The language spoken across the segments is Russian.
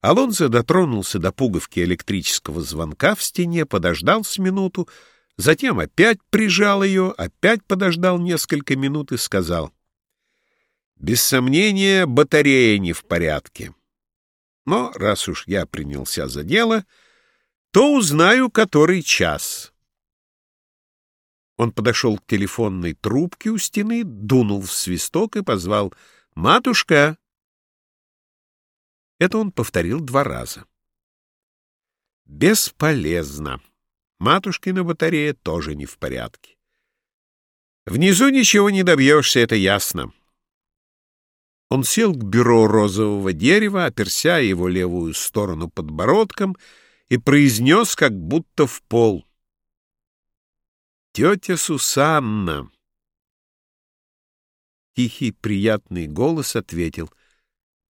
Алонсо дотронулся до пуговки электрического звонка в стене, подождал с минуту, затем опять прижал ее, опять подождал несколько минут и сказал, «Без сомнения, батарея не в порядке. Но раз уж я принялся за дело, то узнаю, который час». Он подошел к телефонной трубке у стены, дунул в свисток и позвал «Матушка!» Это он повторил два раза. Бесполезно. Матушкина батарея тоже не в порядке. Внизу ничего не добьешься, это ясно. Он сел к бюро розового дерева, оперся его левую сторону подбородком и произнес, как будто в пол. «Тетя Сусанна!» Тихий, приятный голос ответил.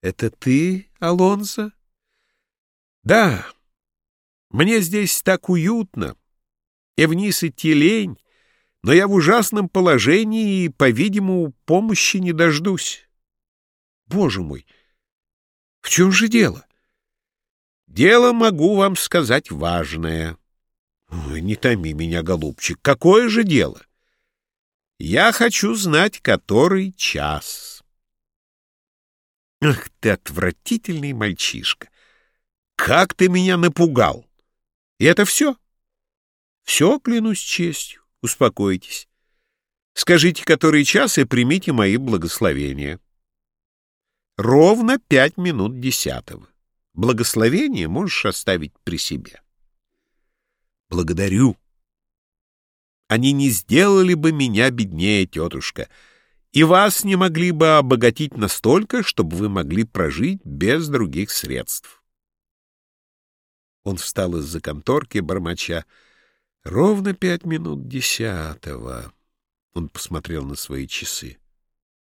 «Это ты, Алонсо?» «Да, мне здесь так уютно, и вниз идти лень, но я в ужасном положении и, по-видимому, помощи не дождусь». «Боже мой! В чем же дело?» «Дело, могу вам сказать, важное». Не томи меня, голубчик, какое же дело? Я хочу знать, который час. Ах ты отвратительный мальчишка! Как ты меня напугал! И это все? Все, клянусь честью. Успокойтесь. Скажите, который час, и примите мои благословения. Ровно пять минут десятого. Благословение можешь оставить при себе. Благодарю. Они не сделали бы меня беднее, тетушка, и вас не могли бы обогатить настолько, чтобы вы могли прожить без других средств. Он встал из-за конторки, бормоча. Ровно пять минут десятого. Он посмотрел на свои часы.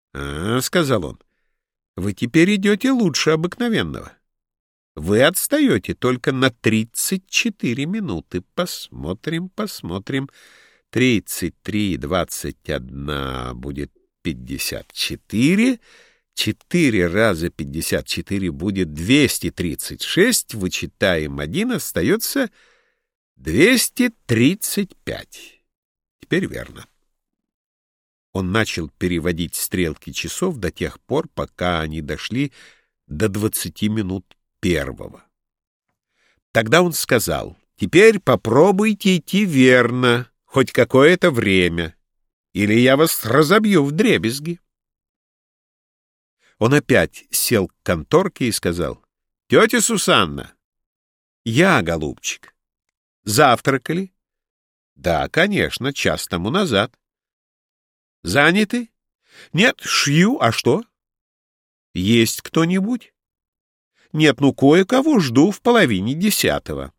— А, — сказал он, — вы теперь идете лучше обыкновенного. Вы отстаете только на 34 минуты. Посмотрим, посмотрим. 33 21 будет 54. 4 раза 54 будет 236. Вычитаем 1, остается 235. Теперь верно. Он начал переводить стрелки часов до тех пор, пока они дошли до 20 минут первого. Тогда он сказал, «Теперь попробуйте идти верно, хоть какое-то время, или я вас разобью в дребезги». Он опять сел к конторке и сказал, «Тетя Сусанна!» «Я, голубчик. Завтракали?» «Да, конечно, час тому назад». «Заняты?» «Нет, шью, а что?» «Есть кто-нибудь?» Нет, ну кое-кого жду в половине десятого.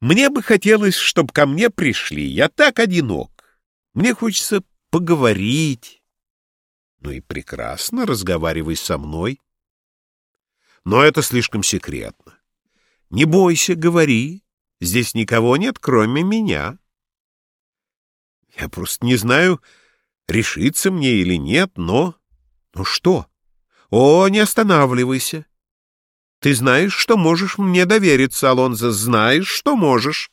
Мне бы хотелось, чтобы ко мне пришли. Я так одинок. Мне хочется поговорить. Ну и прекрасно, разговаривай со мной. Но это слишком секретно. Не бойся, говори. Здесь никого нет, кроме меня. Я просто не знаю, решиться мне или нет, но... Ну что? О, не останавливайся. Ты знаешь, что можешь мне довериться, Алонзо, знаешь, что можешь.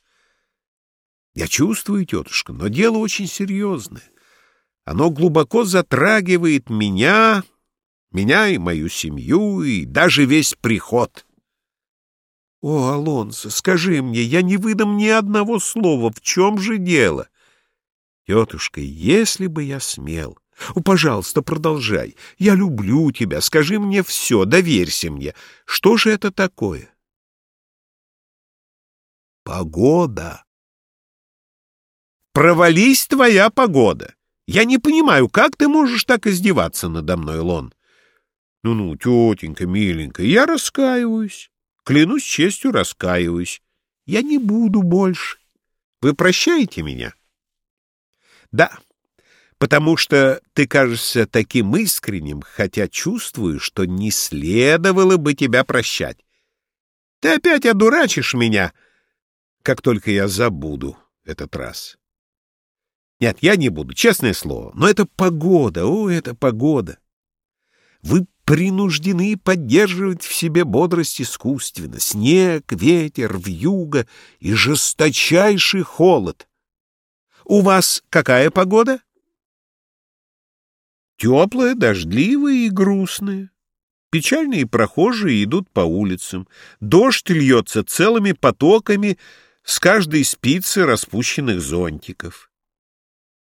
Я чувствую, тетушка, но дело очень серьезное. Оно глубоко затрагивает меня, меня и мою семью, и даже весь приход. О, Алонсо, скажи мне, я не выдам ни одного слова, в чем же дело? Тетушка, если бы я смел... О, пожалуйста, продолжай. Я люблю тебя. Скажи мне все, доверься мне. Что же это такое? Погода. Провались твоя погода. Я не понимаю, как ты можешь так издеваться надо мной, Лон? Ну-ну, тетенька, миленькая, я раскаиваюсь. Клянусь честью, раскаиваюсь. Я не буду больше. Вы прощаете меня? Да, потому что ты кажешься таким искренним, хотя чувствую, что не следовало бы тебя прощать. Ты опять одурачишь меня, как только я забуду этот раз. Нет, я не буду, честное слово, но это погода, о, это погода. Вы принуждены поддерживать в себе бодрость искусственно. Снег, ветер, вьюга и жесточайший холод. У вас какая погода? Теплая, дождливая и грустная. Печальные прохожие идут по улицам. Дождь льется целыми потоками с каждой спицы распущенных зонтиков.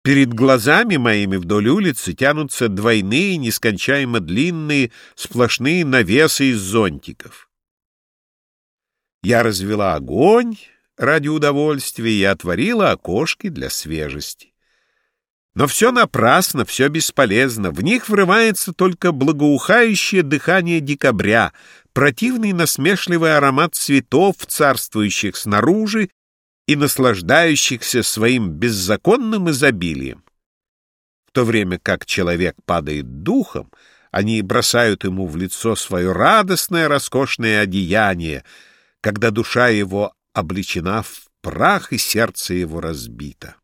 Перед глазами моими вдоль улицы тянутся двойные, нескончаемо длинные, сплошные навесы из зонтиков. Я развела огонь ради удовольствия и отворила окошки для свежести. Но все напрасно, все бесполезно. В них врывается только благоухающее дыхание декабря, противный насмешливый аромат цветов, царствующих снаружи и наслаждающихся своим беззаконным изобилием. В то время как человек падает духом, они бросают ему в лицо свое радостное, роскошное одеяние, когда душа его облечена в прах и сердце его разбито.